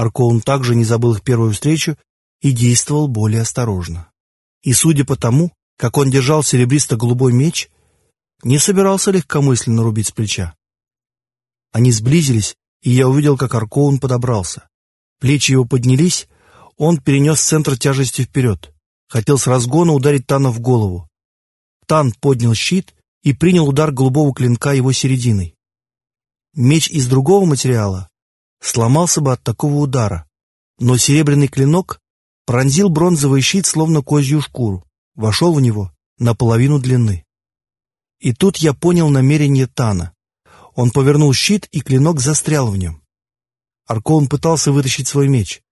Аркоун также не забыл их первую встречу и действовал более осторожно. И судя по тому, как он держал серебристо-голубой меч, не собирался легкомысленно рубить с плеча. Они сблизились, и я увидел, как Аркоун подобрался. Плечи его поднялись, он перенес центр тяжести вперед. Хотел с разгона ударить Тана в голову. Тан поднял щит и принял удар голубого клинка его серединой. Меч из другого материала сломался бы от такого удара, но серебряный клинок пронзил бронзовый щит, словно козью шкуру, вошел в него наполовину длины. И тут я понял намерение Тана. Он повернул щит, и клинок застрял в нем. Аркоун пытался вытащить свой меч.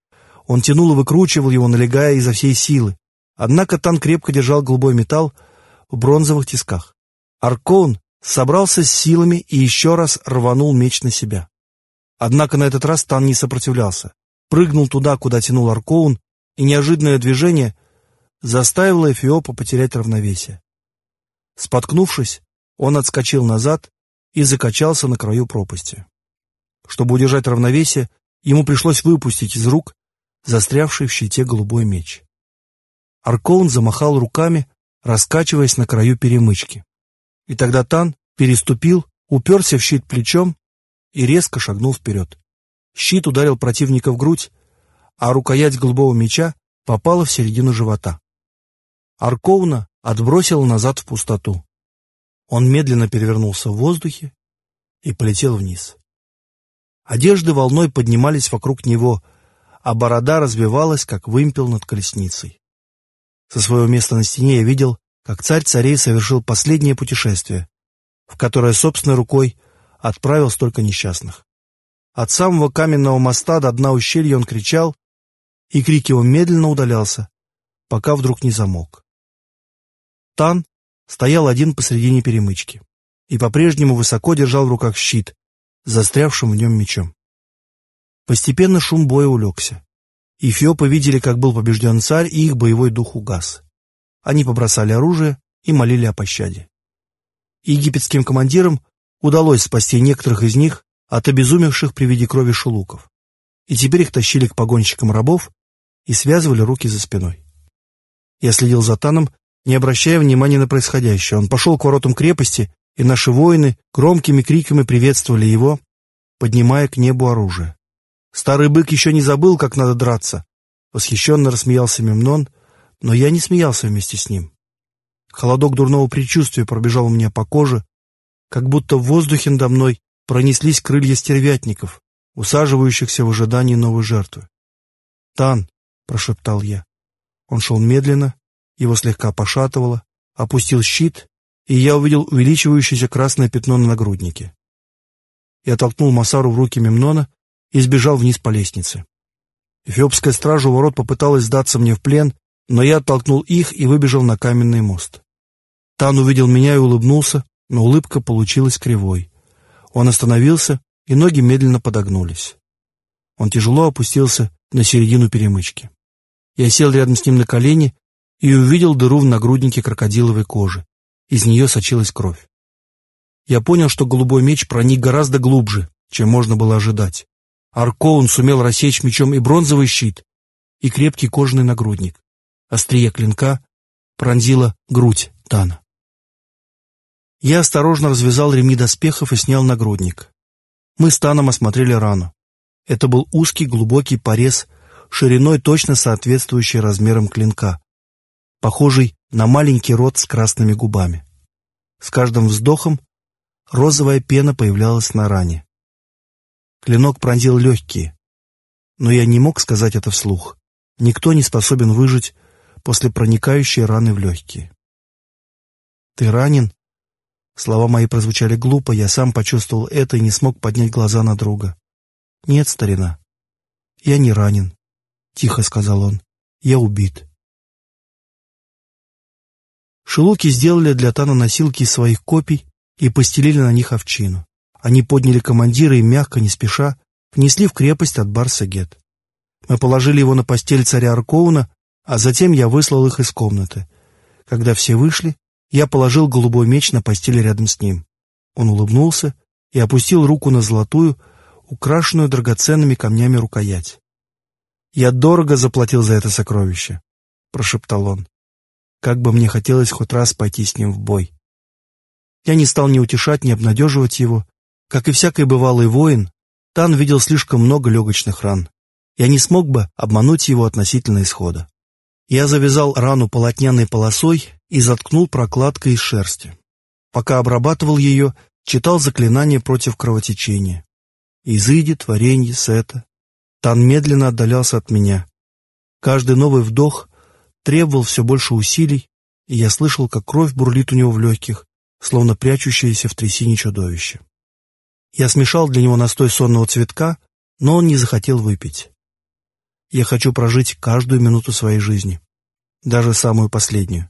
Он тянул и выкручивал его, налегая изо всей силы. Однако Тан крепко держал голубой металл в бронзовых тисках. Аркоун собрался с силами и еще раз рванул меч на себя. Однако на этот раз Тан не сопротивлялся. Прыгнул туда, куда тянул Аркоун, и неожиданное движение заставило Эфиопа потерять равновесие. Споткнувшись, он отскочил назад и закачался на краю пропасти. Чтобы удержать равновесие, ему пришлось выпустить из рук застрявший в щите голубой меч. Аркоун замахал руками, раскачиваясь на краю перемычки. И тогда Тан переступил, уперся в щит плечом и резко шагнул вперед. Щит ударил противника в грудь, а рукоять голубого меча попала в середину живота. Аркоуна отбросила назад в пустоту. Он медленно перевернулся в воздухе и полетел вниз. Одежды волной поднимались вокруг него, а борода развивалась, как вымпел над колесницей. Со своего места на стене я видел, как царь царей совершил последнее путешествие, в которое собственной рукой отправил столько несчастных. От самого каменного моста до дна ущелья он кричал, и крик его медленно удалялся, пока вдруг не замолк. Тан стоял один посредине перемычки и по-прежнему высоко держал в руках щит, застрявшим в нем мечом. Постепенно шум боя улегся. Эфиопы видели, как был побежден царь, и их боевой дух угас. Они побросали оружие и молили о пощаде. Египетским командирам удалось спасти некоторых из них от обезумевших при виде крови шелуков. И теперь их тащили к погонщикам рабов и связывали руки за спиной. Я следил за Таном, не обращая внимания на происходящее. Он пошел к воротам крепости, и наши воины громкими криками приветствовали его, поднимая к небу оружие. Старый бык еще не забыл, как надо драться. Восхищенно рассмеялся Мемнон, но я не смеялся вместе с ним. Холодок дурного предчувствия пробежал у меня по коже, как будто в воздухе надо мной пронеслись крылья стервятников, усаживающихся в ожидании новой жертвы. «Тан!» — прошептал я. Он шел медленно, его слегка пошатывало, опустил щит, и я увидел увеличивающееся красное пятно на нагруднике. Я толкнул Масару в руки Мемнона и сбежал вниз по лестнице. Эфиопская стража у ворот попыталась сдаться мне в плен, но я оттолкнул их и выбежал на каменный мост. Тан увидел меня и улыбнулся, но улыбка получилась кривой. Он остановился, и ноги медленно подогнулись. Он тяжело опустился на середину перемычки. Я сел рядом с ним на колени и увидел дыру в нагруднике крокодиловой кожи. Из нее сочилась кровь. Я понял, что голубой меч проник гораздо глубже, чем можно было ожидать. Аркоун сумел рассечь мечом и бронзовый щит, и крепкий кожаный нагрудник. Острие клинка пронзило грудь Тана. Я осторожно развязал ремни доспехов и снял нагрудник. Мы с Таном осмотрели рану. Это был узкий глубокий порез, шириной точно соответствующий размерам клинка, похожий на маленький рот с красными губами. С каждым вздохом розовая пена появлялась на ране. Клинок пронзил легкие, но я не мог сказать это вслух. Никто не способен выжить после проникающей раны в легкие. «Ты ранен?» Слова мои прозвучали глупо, я сам почувствовал это и не смог поднять глаза на друга. «Нет, старина, я не ранен», — тихо сказал он. «Я убит». Шелуки сделали для Тана носилки из своих копий и постелили на них овчину. Они подняли командира и мягко, не спеша, внесли в крепость от Барса-Гет. Мы положили его на постель царя Аркоуна, а затем я выслал их из комнаты. Когда все вышли, я положил голубой меч на постель рядом с ним. Он улыбнулся и опустил руку на золотую, украшенную драгоценными камнями рукоять. «Я дорого заплатил за это сокровище», — прошептал он. «Как бы мне хотелось хоть раз пойти с ним в бой». Я не стал ни утешать, ни обнадеживать его. Как и всякий бывалый воин, Тан видел слишком много легочных ран. Я не смог бы обмануть его относительно исхода. Я завязал рану полотняной полосой и заткнул прокладкой из шерсти. Пока обрабатывал ее, читал заклинание против кровотечения. «Изыди, творенье, сета». Тан медленно отдалялся от меня. Каждый новый вдох требовал все больше усилий, и я слышал, как кровь бурлит у него в легких, словно прячущееся в трясине чудовище. Я смешал для него настой сонного цветка, но он не захотел выпить. Я хочу прожить каждую минуту своей жизни, даже самую последнюю.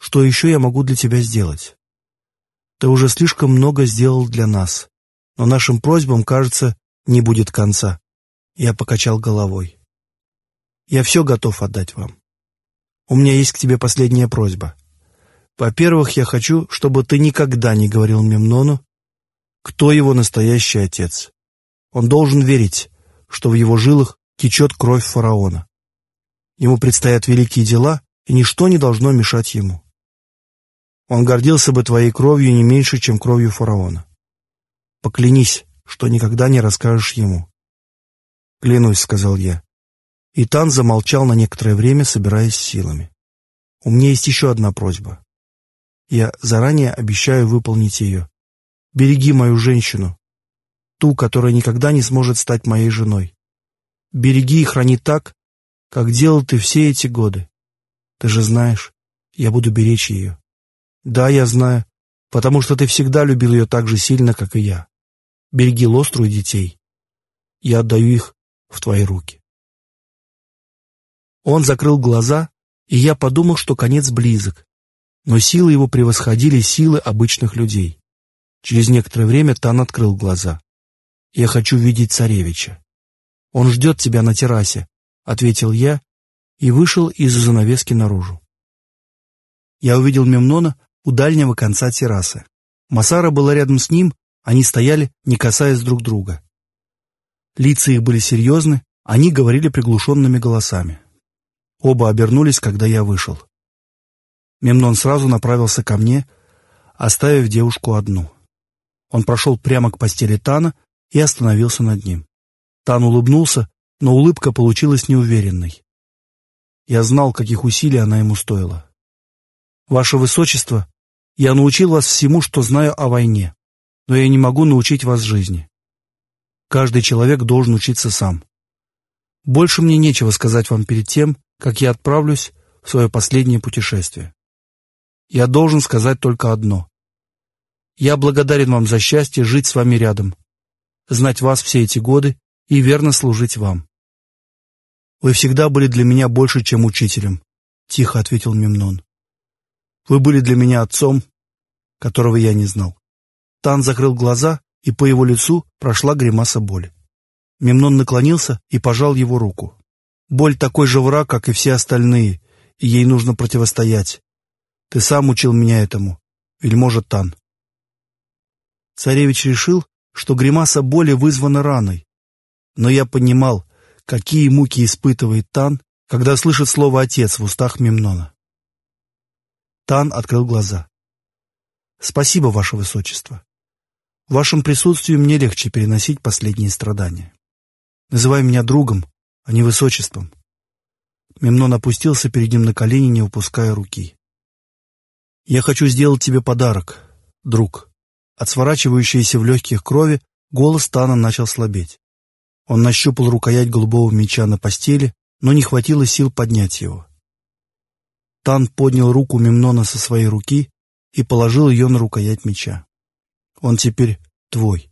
Что еще я могу для тебя сделать? Ты уже слишком много сделал для нас, но нашим просьбам, кажется, не будет конца. Я покачал головой. Я все готов отдать вам. У меня есть к тебе последняя просьба. Во-первых, я хочу, чтобы ты никогда не говорил Мемнону, кто его настоящий отец. Он должен верить, что в его жилах течет кровь фараона. Ему предстоят великие дела, и ничто не должно мешать ему. Он гордился бы твоей кровью не меньше, чем кровью фараона. Поклянись, что никогда не расскажешь ему. «Клянусь», — сказал я. Итан замолчал на некоторое время, собираясь силами. «У меня есть еще одна просьба. Я заранее обещаю выполнить ее. Береги мою женщину, ту, которая никогда не сможет стать моей женой. Береги и храни так, как делал ты все эти годы. Ты же знаешь, я буду беречь ее. Да, я знаю, потому что ты всегда любил ее так же сильно, как и я. Береги Лостру и детей. Я отдаю их в твои руки. Он закрыл глаза, и я подумал, что конец близок, но силы его превосходили силы обычных людей. Через некоторое время Тан открыл глаза. «Я хочу видеть царевича». «Он ждет тебя на террасе», — ответил я и вышел из-за занавески наружу. Я увидел Мемнона у дальнего конца террасы. Масара была рядом с ним, они стояли, не касаясь друг друга. Лица их были серьезны, они говорили приглушенными голосами. Оба обернулись, когда я вышел. Мемнон сразу направился ко мне, оставив девушку одну. Он прошел прямо к постели Тана и остановился над ним. Тан улыбнулся, но улыбка получилась неуверенной. Я знал, каких усилий она ему стоила. «Ваше Высочество, я научил вас всему, что знаю о войне, но я не могу научить вас жизни. Каждый человек должен учиться сам. Больше мне нечего сказать вам перед тем, как я отправлюсь в свое последнее путешествие. Я должен сказать только одно. Я благодарен вам за счастье жить с вами рядом, знать вас все эти годы и верно служить вам. Вы всегда были для меня больше, чем учителем, тихо ответил Мемнон. Вы были для меня отцом, которого я не знал. Тан закрыл глаза, и по его лицу прошла гримаса боли. Мемнон наклонился и пожал его руку. Боль такой же враг, как и все остальные, и ей нужно противостоять. Ты сам учил меня этому, вельможа Тан. Царевич решил, что гримаса боли вызвана раной. Но я понимал, какие муки испытывает Тан, когда слышит слово «отец» в устах Мемнона. Тан открыл глаза. «Спасибо, Ваше Высочество. В вашем присутствии мне легче переносить последние страдания. Называй меня другом, а не Высочеством». Мемнон опустился перед ним на колени, не упуская руки. «Я хочу сделать тебе подарок, друг», от сворачивающейся в легких крови голос Тана начал слабеть. Он нащупал рукоять голубого меча на постели, но не хватило сил поднять его. Тан поднял руку Мемнона со своей руки и положил ее на рукоять меча. «Он теперь твой».